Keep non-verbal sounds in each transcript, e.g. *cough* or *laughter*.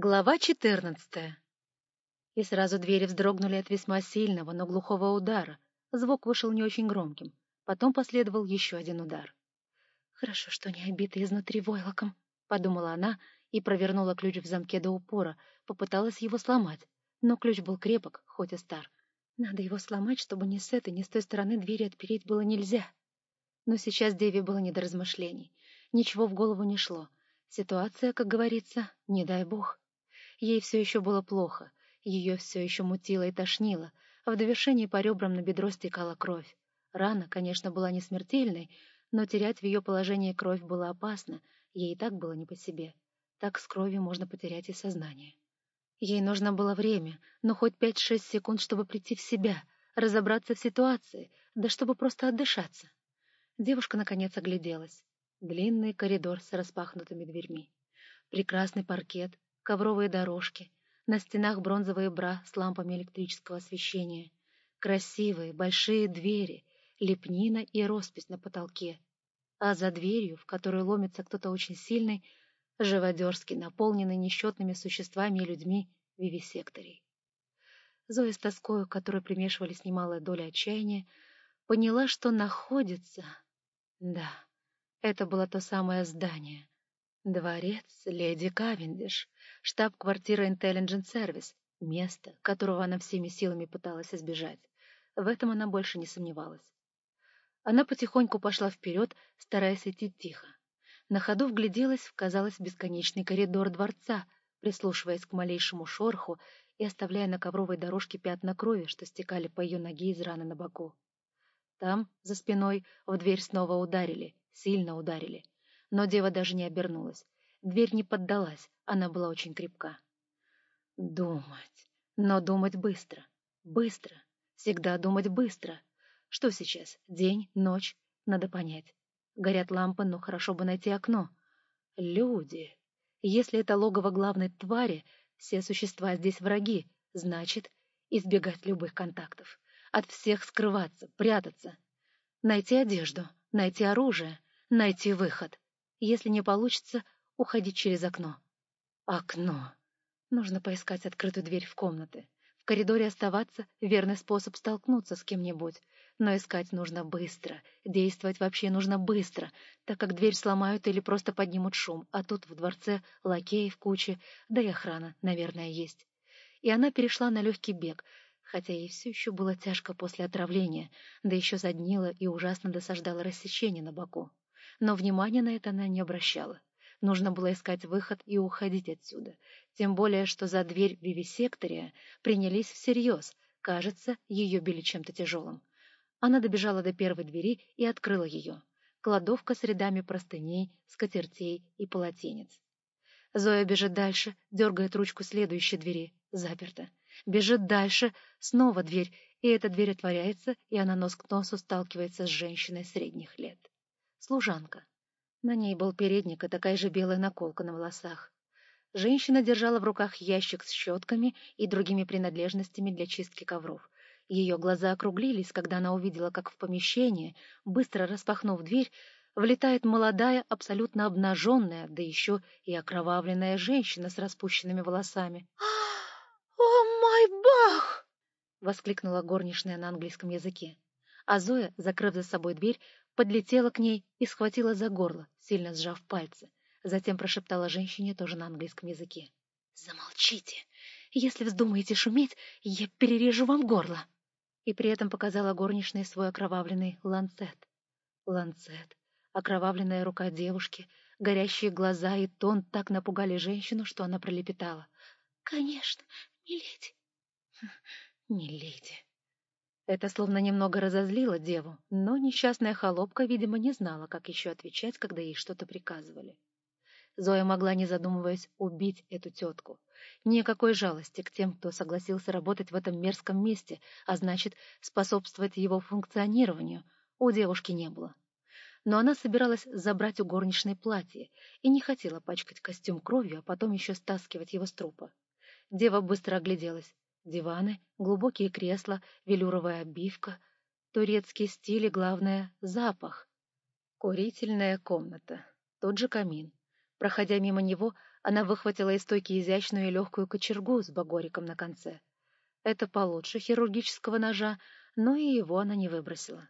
Глава четырнадцатая. И сразу двери вздрогнули от весьма сильного, но глухого удара. Звук вышел не очень громким. Потом последовал еще один удар. «Хорошо, что не обита изнутри войлоком», — подумала она и провернула ключ в замке до упора, попыталась его сломать. Но ключ был крепок, хоть и стар. Надо его сломать, чтобы ни с этой, ни с той стороны двери отпереть было нельзя. Но сейчас Деви было не до размышлений. Ничего в голову не шло. Ситуация, как говорится, не дай бог. Ей все еще было плохо, ее все еще мутило и тошнило, а в довершении по ребрам на бедро стекала кровь. Рана, конечно, была не смертельной, но терять в ее положении кровь было опасно, ей и так было не по себе. Так с кровью можно потерять и сознание. Ей нужно было время, но хоть пять-шесть секунд, чтобы прийти в себя, разобраться в ситуации, да чтобы просто отдышаться. Девушка, наконец, огляделась. Длинный коридор с распахнутыми дверьми. Прекрасный паркет, ковровые дорожки, на стенах бронзовые бра с лампами электрического освещения, красивые большие двери, лепнина и роспись на потолке. А за дверью, в которую ломится кто-то очень сильный, живодерский, наполненный несчетными существами и людьми вивисекторий. Зоя с тоскою, которой примешивались немалая доля отчаяния, поняла, что находится... Да, это было то самое здание. Дворец леди Кавендиш, штаб-квартира Intelligent Service, место, которого она всеми силами пыталась избежать. В этом она больше не сомневалась. Она потихоньку пошла вперед, стараясь идти тихо. На ходу вгляделась в, казалось, бесконечный коридор дворца, прислушиваясь к малейшему шороху и оставляя на ковровой дорожке пятна крови, что стекали по ее ноге из раны на боку. Там, за спиной, в дверь снова ударили, Сильно ударили. Но дева даже не обернулась. Дверь не поддалась, она была очень крепка. Думать. Но думать быстро. Быстро. Всегда думать быстро. Что сейчас? День, ночь? Надо понять. Горят лампы, но хорошо бы найти окно. Люди. Если это логово главной твари, все существа здесь враги, значит, избегать любых контактов. От всех скрываться, прятаться. Найти одежду, найти оружие, найти выход. Если не получится, уходить через окно. Окно. Нужно поискать открытую дверь в комнаты. В коридоре оставаться — верный способ столкнуться с кем-нибудь. Но искать нужно быстро, действовать вообще нужно быстро, так как дверь сломают или просто поднимут шум, а тут в дворце лакеи в куче, да и охрана, наверное, есть. И она перешла на легкий бег, хотя ей все еще было тяжко после отравления, да еще заднило и ужасно досаждало рассечение на боку но внимания на это она не обращала. Нужно было искать выход и уходить отсюда. Тем более, что за дверь вивисектория принялись всерьез. Кажется, ее били чем-то тяжелым. Она добежала до первой двери и открыла ее. Кладовка с рядами простыней, скатертей и полотенец. Зоя бежит дальше, дергает ручку следующей двери. Заперта. Бежит дальше, снова дверь, и эта дверь отворяется, и она нос к носу сталкивается с женщиной средних лет служанка. На ней был передник и такая же белая наколка на волосах. Женщина держала в руках ящик с щетками и другими принадлежностями для чистки ковров. Ее глаза округлились, когда она увидела, как в помещение, быстро распахнув дверь, влетает молодая, абсолютно обнаженная, да еще и окровавленная женщина с распущенными волосами. *gasps* «О, мой бог!» — воскликнула горничная на английском языке. А Зоя, закрыв за собой дверь, подлетела к ней и схватила за горло, сильно сжав пальцы. Затем прошептала женщине тоже на английском языке. «Замолчите! Если вздумаете шуметь, я перережу вам горло!» И при этом показала горничной свой окровавленный ланцет. Ланцет, окровавленная рука девушки, горящие глаза и тон так напугали женщину, что она пролепетала. «Конечно, миледи!» «Миледи!» Это словно немного разозлило деву, но несчастная холопка, видимо, не знала, как еще отвечать, когда ей что-то приказывали. Зоя могла, не задумываясь, убить эту тетку. Никакой жалости к тем, кто согласился работать в этом мерзком месте, а значит, способствовать его функционированию, у девушки не было. Но она собиралась забрать у горничной платье и не хотела пачкать костюм кровью, а потом еще стаскивать его с трупа. Дева быстро огляделась. Диваны, глубокие кресла, велюровая обивка, турецкий стиль и, главное, запах. Курительная комната, тот же камин. Проходя мимо него, Она выхватила из стойки изящную и легкую кочергу с багориком на конце. Это получше хирургического ножа, но и его она не выбросила.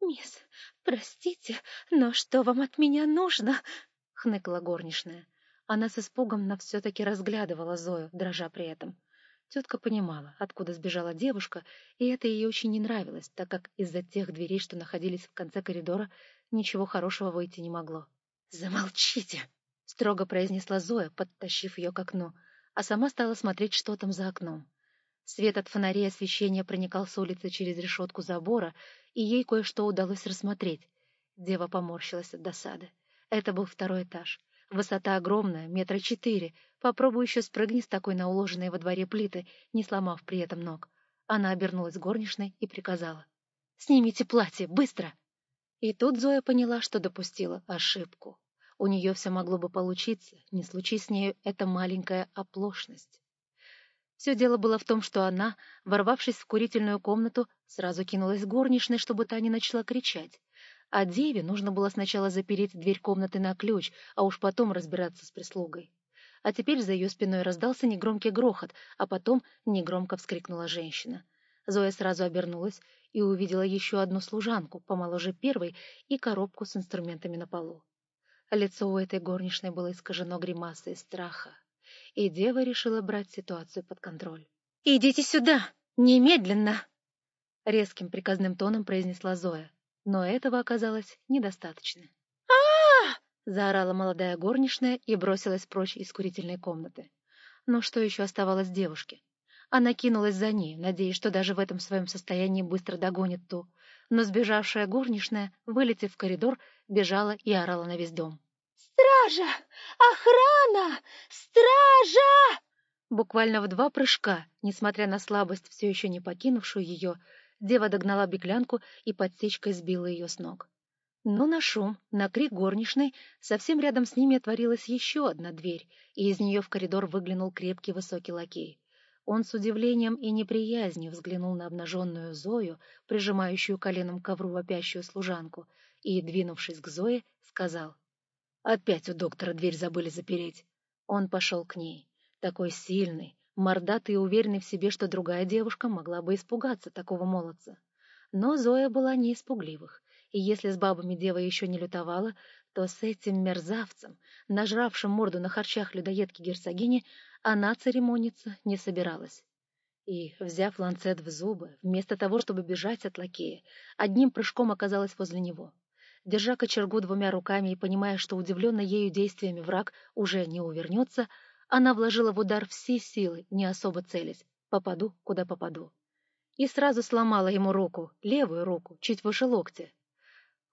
«Мисс, простите, но что вам от меня нужно?» — хныкала горничная. Она с испугом, но все-таки разглядывала Зою, дрожа при этом. Тетка понимала, откуда сбежала девушка, и это ей очень не нравилось, так как из-за тех дверей, что находились в конце коридора, ничего хорошего выйти не могло. «Замолчите!» — строго произнесла Зоя, подтащив ее к окну, а сама стала смотреть, что там за окном. Свет от фонарей освещения проникал с улицы через решетку забора, и ей кое-что удалось рассмотреть. Дева поморщилась от досады. Это был второй этаж. Высота огромная, метра четыре. Попробуй еще спрыгни с такой на уложенной во дворе плиты, не сломав при этом ног. Она обернулась горничной и приказала. «Снимите платье, быстро!» И тут Зоя поняла, что допустила ошибку. У нее все могло бы получиться, не случись с нею эта маленькая оплошность. Все дело было в том, что она, ворвавшись в курительную комнату, сразу кинулась горничной, чтобы та не начала кричать. А деве нужно было сначала запереть дверь комнаты на ключ, а уж потом разбираться с прислугой. А теперь за ее спиной раздался негромкий грохот, а потом негромко вскрикнула женщина. Зоя сразу обернулась и увидела еще одну служанку, помоложе первой, и коробку с инструментами на полу. Лицо у этой горничной было искажено гримасой страха, и дева решила брать ситуацию под контроль. «Идите сюда! Немедленно!» Резким приказным тоном произнесла Зоя но этого оказалось недостаточно. а заорала молодая горничная и бросилась прочь из курительной комнаты. Но что еще оставалось девушке? Она кинулась за ней, надеясь, что даже в этом своем состоянии быстро догонит ту. Но сбежавшая горничная, вылетев в коридор, бежала и орала на весь дом. «Стража! Охрана! Стража!» Буквально в два прыжка, несмотря на слабость, все еще не покинувшую ее, Дева догнала беглянку и подсечкой сбила ее с ног. Но на шум, на крик горничной, совсем рядом с ними отворилась еще одна дверь, и из нее в коридор выглянул крепкий высокий лакей. Он с удивлением и неприязнью взглянул на обнаженную Зою, прижимающую коленом ковру вопящую служанку, и, двинувшись к Зое, сказал. «Опять у доктора дверь забыли запереть». Он пошел к ней, такой сильный, мордатый и уверенный в себе, что другая девушка могла бы испугаться такого молодца. Но Зоя была не испугливых, и если с бабами дева еще не лютовала, то с этим мерзавцем, нажравшим морду на харчах людоедки герцогини, она церемониться не собиралась. И, взяв ланцет в зубы, вместо того, чтобы бежать от лакея, одним прыжком оказалась возле него. Держа кочергу двумя руками и понимая, что удивленный ею действиями враг уже не увернется, она вложила в удар все силы, не особо целясь. Попаду, куда попаду. И сразу сломала ему руку, левую руку, чуть выше локтя.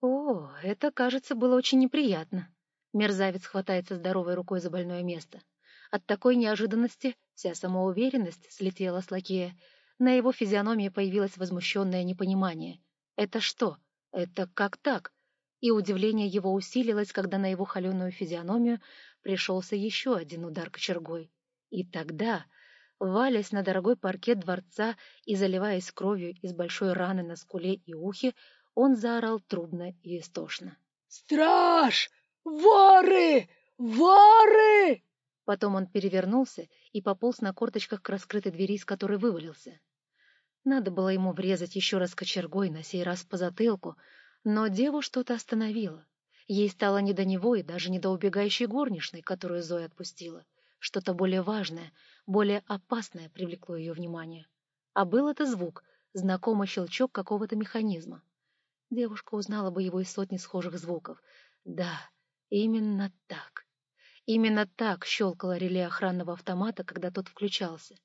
О, это, кажется, было очень неприятно. Мерзавец хватается здоровой рукой за больное место. От такой неожиданности вся самоуверенность слетела с лакея. На его физиономии появилось возмущенное непонимание. Это что? Это как так? И удивление его усилилось, когда на его холеную физиономию пришелся еще один удар кочергой. И тогда, валясь на дорогой паркет дворца и заливаясь кровью из большой раны на скуле и ухе, он заорал трубно и истошно. «Страж! Воры! Воры!» Потом он перевернулся и пополз на корточках к раскрытой двери, из которой вывалился. Надо было ему врезать еще раз кочергой, на сей раз по затылку, но деву что-то остановило. Ей стало не до него и даже не до убегающей горничной, которую Зоя отпустила. Что-то более важное, более опасное привлекло ее внимание. А был это звук, знакомый щелчок какого-то механизма. Девушка узнала бы его из сотни схожих звуков. Да, именно так. Именно так щелкало реле охранного автомата, когда тот включался.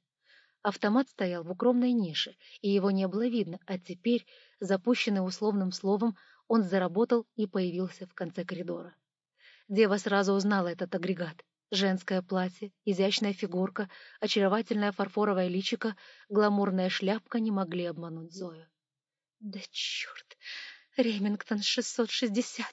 Автомат стоял в укромной нише, и его не было видно, а теперь, запущенный условным словом, он заработал и появился в конце коридора. Дева сразу узнала этот агрегат. Женское платье, изящная фигурка, очаровательная фарфоровая личико, гламурная шляпка не могли обмануть Зою. Да черт! Ремингтон 660!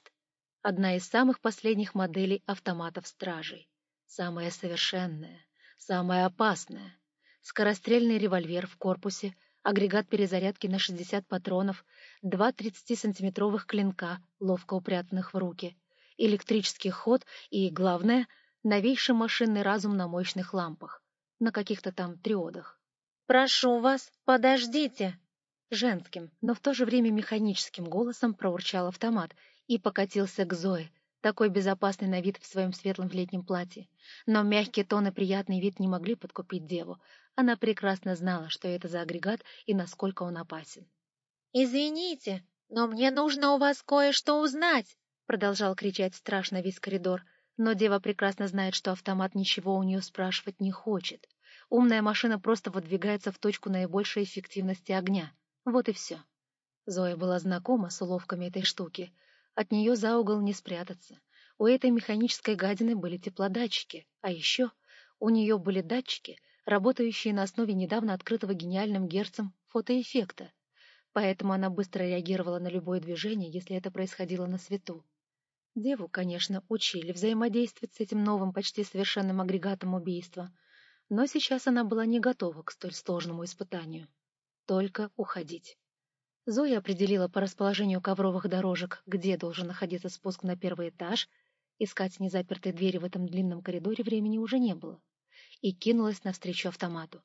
Одна из самых последних моделей автоматов стражей. Самая совершенная, самая опасная. Скорострельный револьвер в корпусе — агрегат перезарядки на 60 патронов, два 30-сантиметровых клинка, ловко упрятанных в руки, электрический ход и, главное, Новейший машинный разум на мощных лампах, на каких-то там триодах. «Прошу вас, подождите!» Женским, но в то же время механическим голосом проурчал автомат и покатился к Зое, такой безопасный на вид в своем светлом летнем платье. Но мягкий тон и приятный вид не могли подкупить деву. Она прекрасно знала, что это за агрегат и насколько он опасен. «Извините, но мне нужно у вас кое-что узнать!» продолжал кричать страшно весь коридор. Но дева прекрасно знает, что автомат ничего у нее спрашивать не хочет. Умная машина просто выдвигается в точку наибольшей эффективности огня. Вот и все. Зоя была знакома с уловками этой штуки. От нее за угол не спрятаться. У этой механической гадины были теплодатчики, а еще у нее были датчики, работающие на основе недавно открытого гениальным герцем фотоэффекта. Поэтому она быстро реагировала на любое движение, если это происходило на свету. Деву, конечно, учили взаимодействовать с этим новым, почти совершенным агрегатом убийства, но сейчас она была не готова к столь сложному испытанию. Только уходить. Зоя определила по расположению ковровых дорожек, где должен находиться спуск на первый этаж. Искать незапертые двери в этом длинном коридоре времени уже не было. И кинулась навстречу автомату.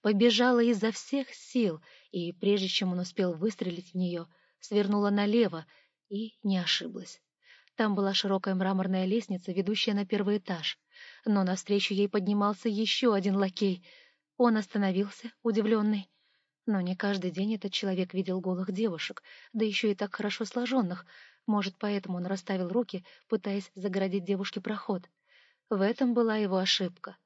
Побежала изо всех сил, и, прежде чем он успел выстрелить в нее, свернула налево и не ошиблась. Там была широкая мраморная лестница, ведущая на первый этаж. Но навстречу ей поднимался еще один лакей. Он остановился, удивленный. Но не каждый день этот человек видел голых девушек, да еще и так хорошо сложенных. Может, поэтому он расставил руки, пытаясь загородить девушке проход. В этом была его ошибка.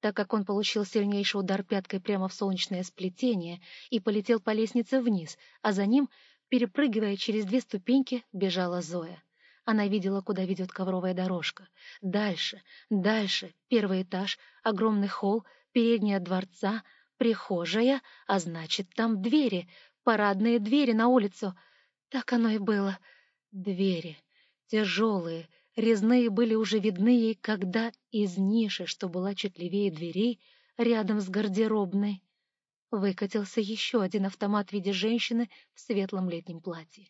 Так как он получил сильнейший удар пяткой прямо в солнечное сплетение и полетел по лестнице вниз, а за ним, перепрыгивая через две ступеньки, бежала Зоя. Она видела, куда ведет ковровая дорожка. Дальше, дальше, первый этаж, огромный холл, передняя дворца, прихожая, а значит, там двери, парадные двери на улицу. Так оно и было. Двери, тяжелые, резные были уже видны ей, когда из ниши, что была чуть левее дверей, рядом с гардеробной, выкатился еще один автомат в виде женщины в светлом летнем платье.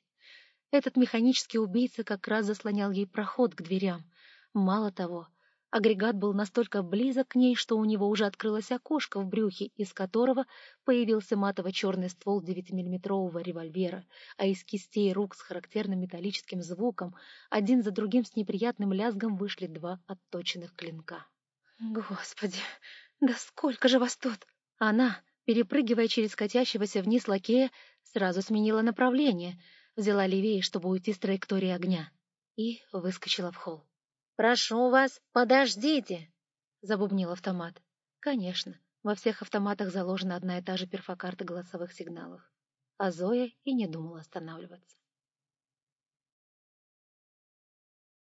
Этот механический убийца как раз заслонял ей проход к дверям. Мало того, агрегат был настолько близок к ней, что у него уже открылось окошко в брюхе, из которого появился матово-черный ствол 9-миллиметрового револьвера, а из кистей рук с характерным металлическим звуком один за другим с неприятным лязгом вышли два отточенных клинка. «Господи, да сколько же вас тут!» Она, перепрыгивая через катящегося вниз лакея, сразу сменила направление — взяла левее, чтобы уйти с траектории огня, и выскочила в холл. «Прошу вас, подождите!» — забубнил автомат. Конечно, во всех автоматах заложена одна и та же перфокарта голосовых сигналов. А Зоя и не думала останавливаться.